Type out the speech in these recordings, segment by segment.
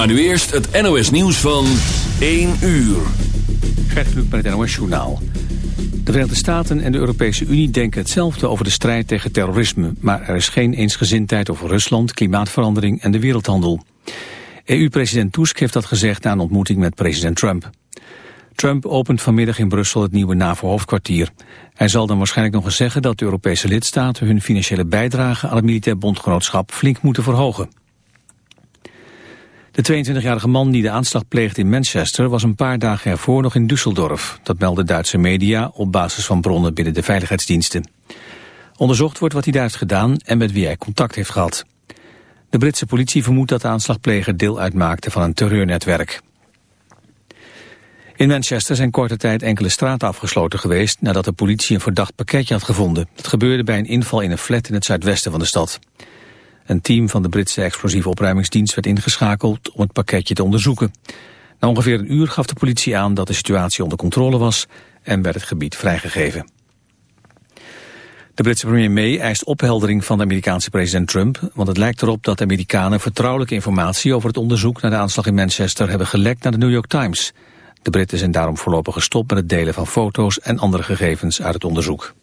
Maar nu eerst het NOS nieuws van 1 uur. Gert Kluk met het NOS Journaal. De Verenigde Staten en de Europese Unie denken hetzelfde over de strijd tegen terrorisme. Maar er is geen eensgezindheid over Rusland, klimaatverandering en de wereldhandel. EU-president Tusk heeft dat gezegd na een ontmoeting met president Trump. Trump opent vanmiddag in Brussel het nieuwe NAVO-hoofdkwartier. Hij zal dan waarschijnlijk nog eens zeggen dat de Europese lidstaten hun financiële bijdrage aan het militair bondgenootschap flink moeten verhogen. De 22-jarige man die de aanslag pleegde in Manchester was een paar dagen ervoor nog in Düsseldorf. Dat melden Duitse media op basis van bronnen binnen de veiligheidsdiensten. Onderzocht wordt wat hij daar heeft gedaan en met wie hij contact heeft gehad. De Britse politie vermoedt dat de aanslagpleger deel uitmaakte van een terreurnetwerk. In Manchester zijn korte tijd enkele straten afgesloten geweest... nadat de politie een verdacht pakketje had gevonden. Dat gebeurde bij een inval in een flat in het zuidwesten van de stad. Een team van de Britse explosieve opruimingsdienst werd ingeschakeld om het pakketje te onderzoeken. Na ongeveer een uur gaf de politie aan dat de situatie onder controle was en werd het gebied vrijgegeven. De Britse premier May eist opheldering van de Amerikaanse president Trump, want het lijkt erop dat de Amerikanen vertrouwelijke informatie over het onderzoek naar de aanslag in Manchester hebben gelekt naar de New York Times. De Britten zijn daarom voorlopig gestopt met het delen van foto's en andere gegevens uit het onderzoek.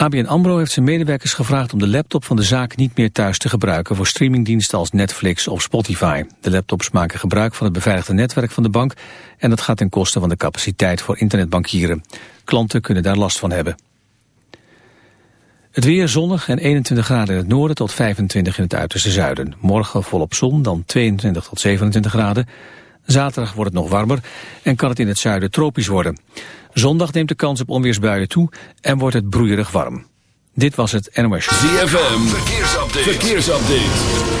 ABN AMRO heeft zijn medewerkers gevraagd om de laptop van de zaak niet meer thuis te gebruiken voor streamingdiensten als Netflix of Spotify. De laptops maken gebruik van het beveiligde netwerk van de bank en dat gaat ten koste van de capaciteit voor internetbankieren. Klanten kunnen daar last van hebben. Het weer zonnig en 21 graden in het noorden tot 25 in het uiterste zuiden. Morgen volop zon, dan 22 tot 27 graden. Zaterdag wordt het nog warmer en kan het in het zuiden tropisch worden. Zondag neemt de kans op onweersbuien toe en wordt het broeierig warm. Dit was het NOS. ZFM, verkeersupdate. verkeersupdate.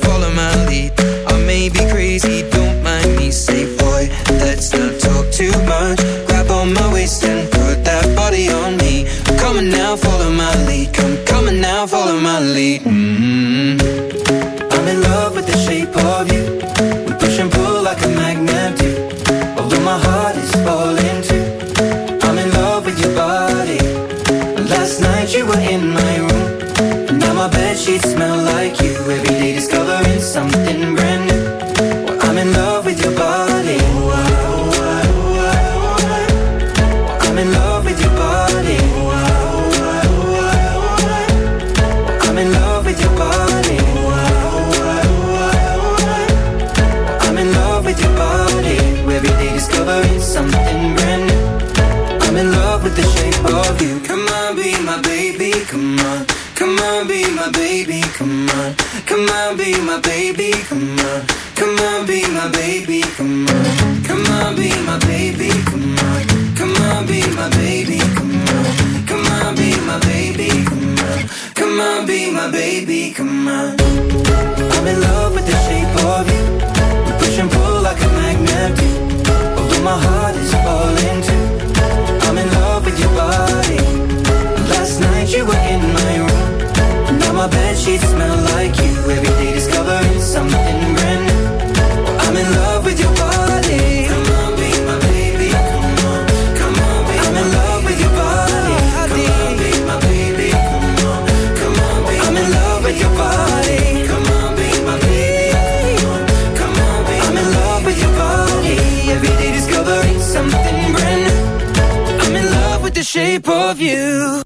shape of you.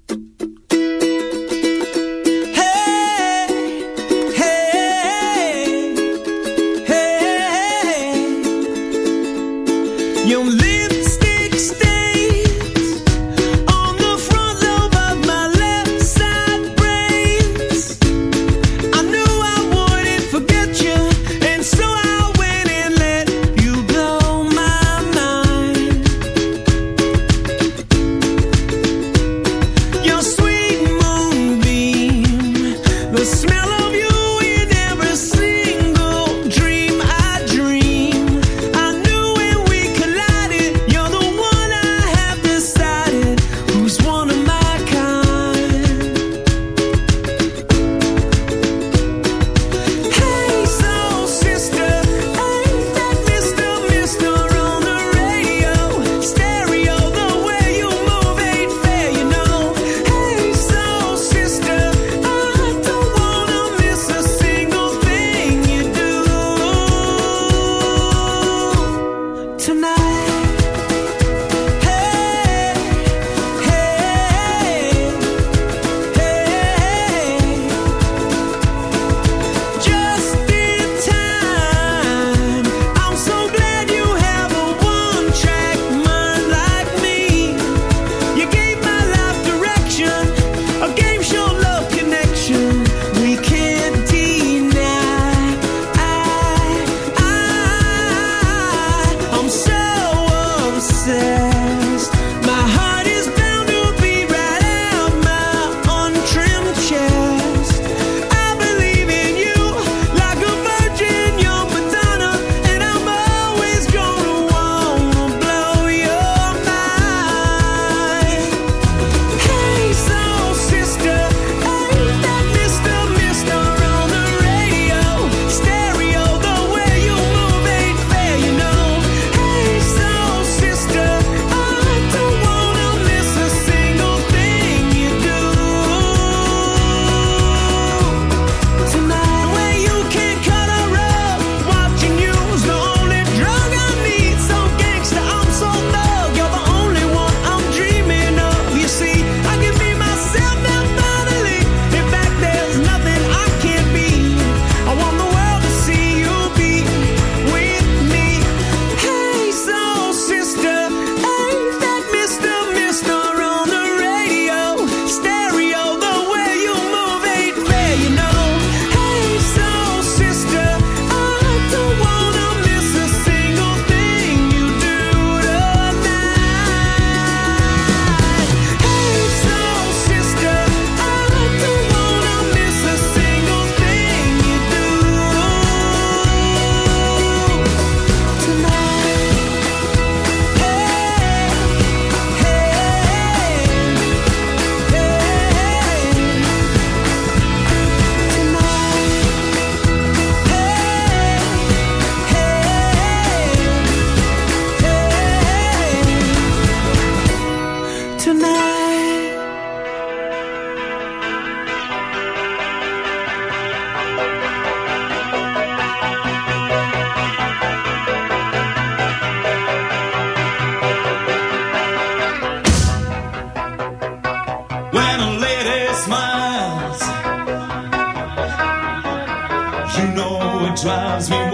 Drives me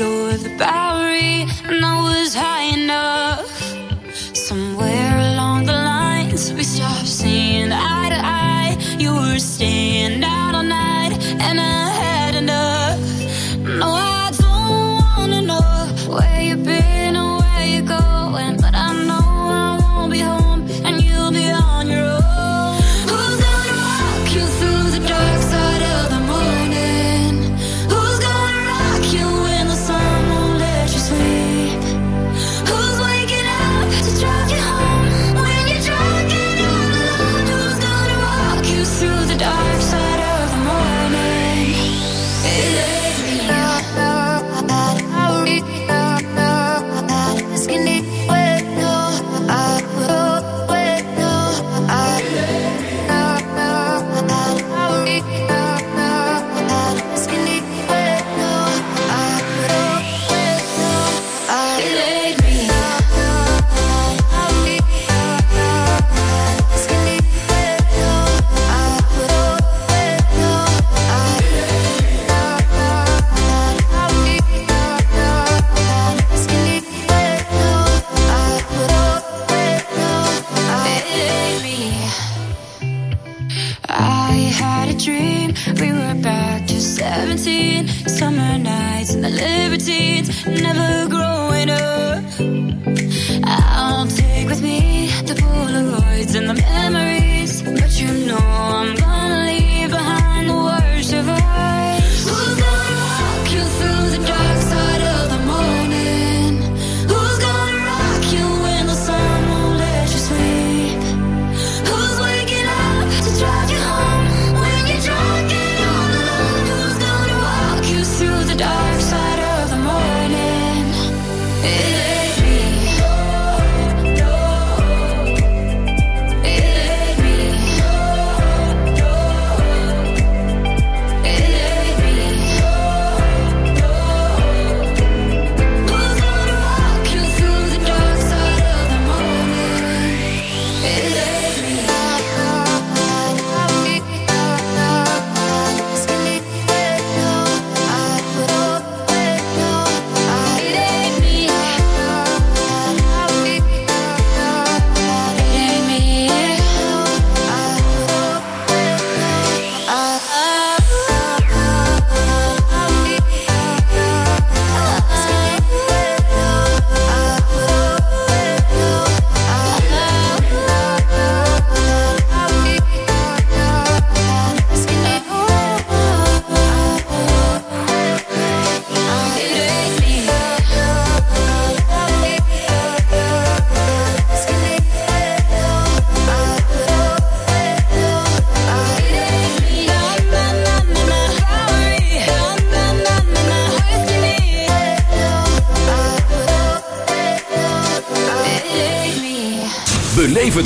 floor of the Bowery, and I was high enough. Somewhere along the lines, we stopped seeing eye to eye. You were staying out.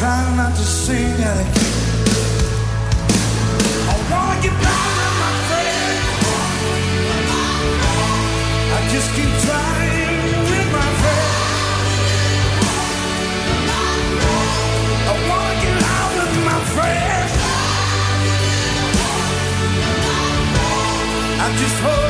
trying not to sing at it. I wanna get by with my friend. I just keep trying with my friend. I wanna get out with my friend. I just hope.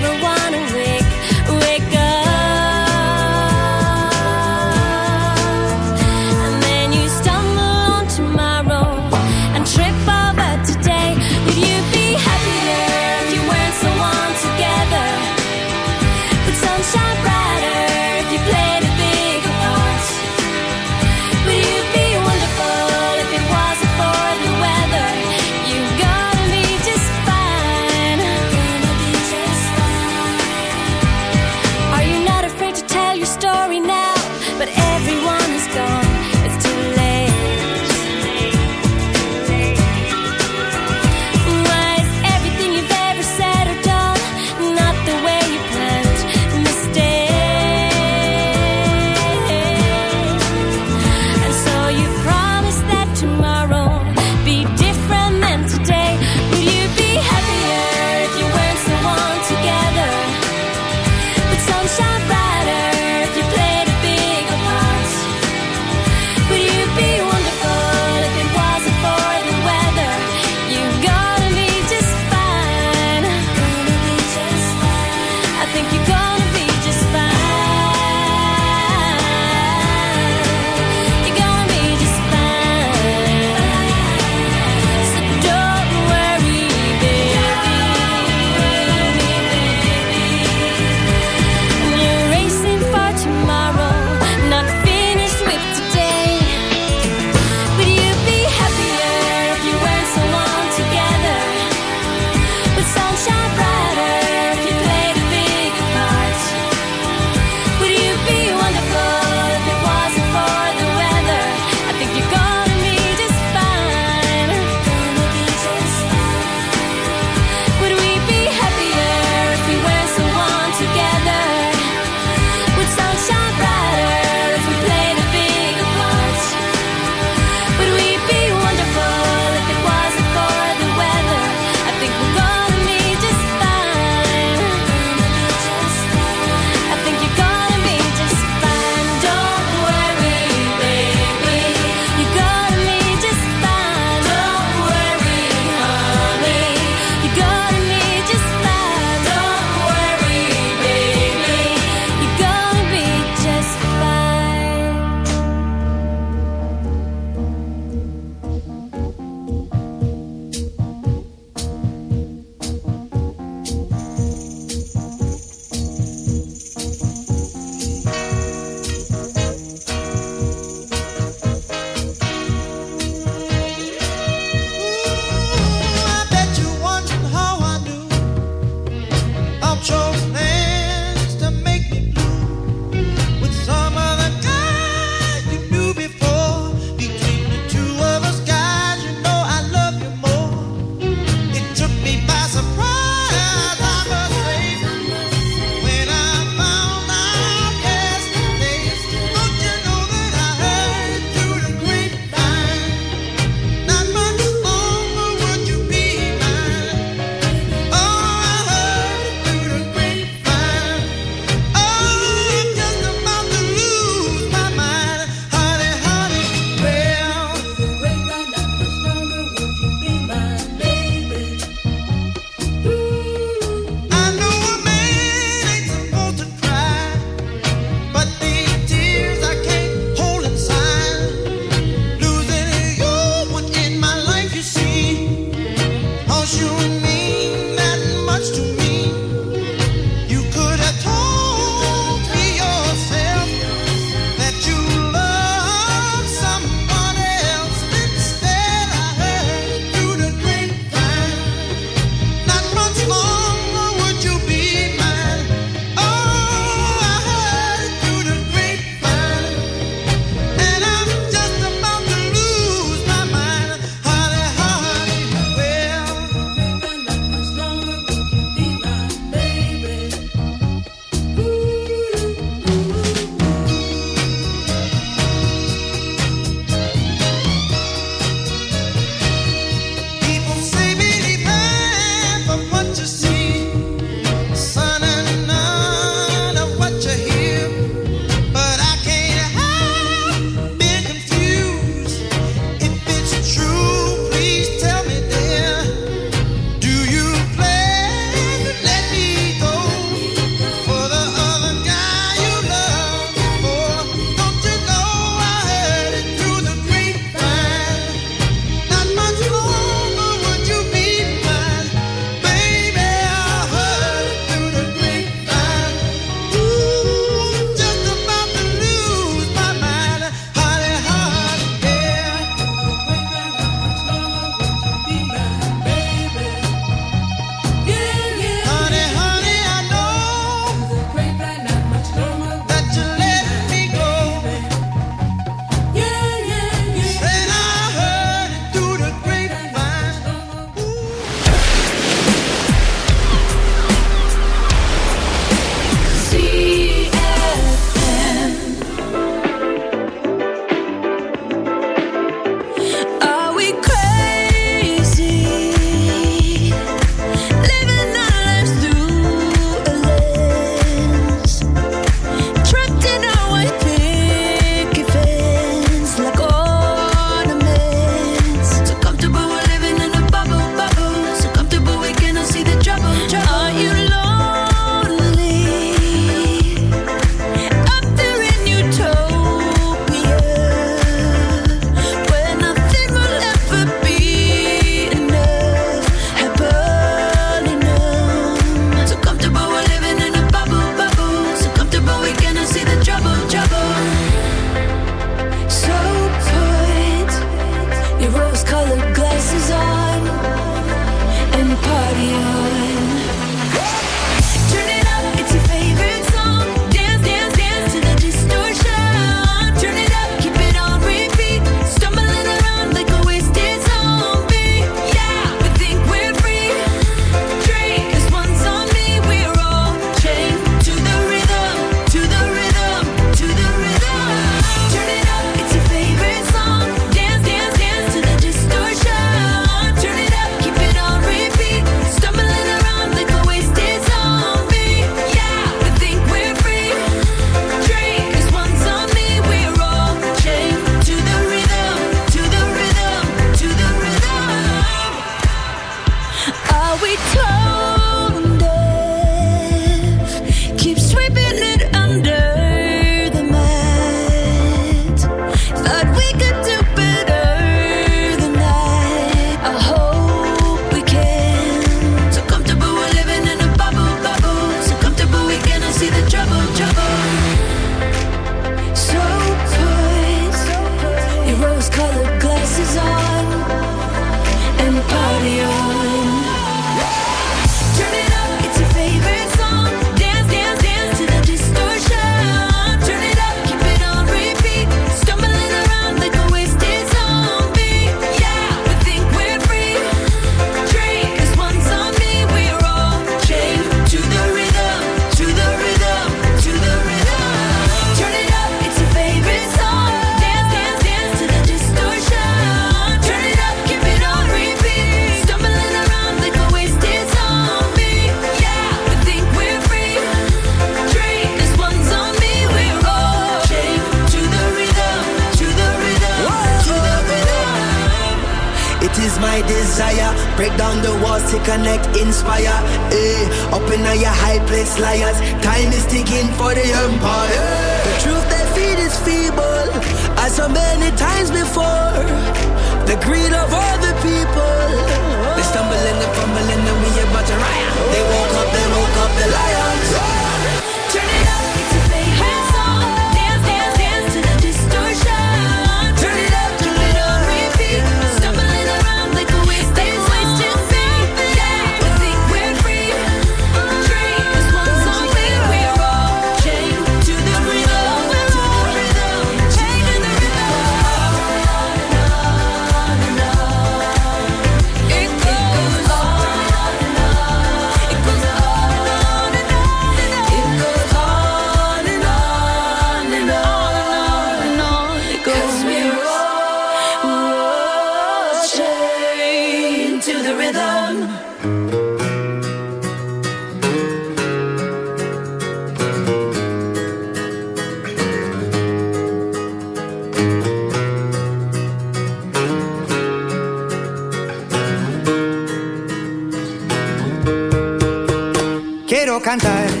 cantar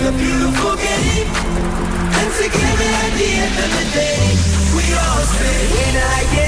It's a beautiful game. And together at the end of the day, we all say, when I get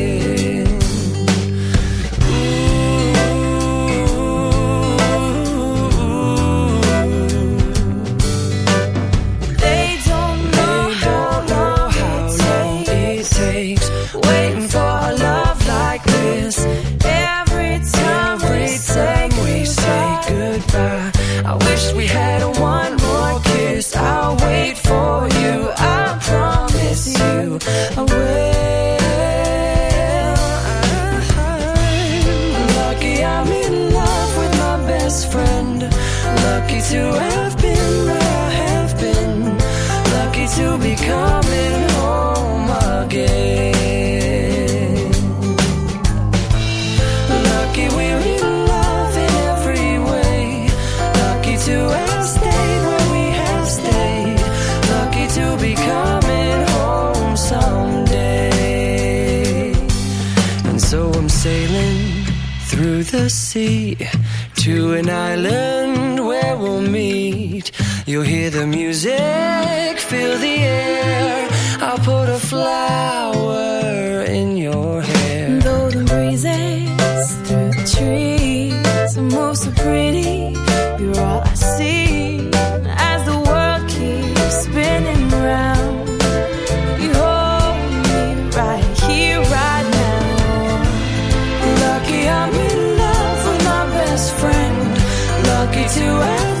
the music, feel the air. I'll put a flower in your hair. Though the breeze breezes through the trees, the most so pretty. You're all I see as the world keeps spinning round. You hold me right here, right now. Lucky I'm in love with my best friend. Lucky to have.